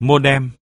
modem.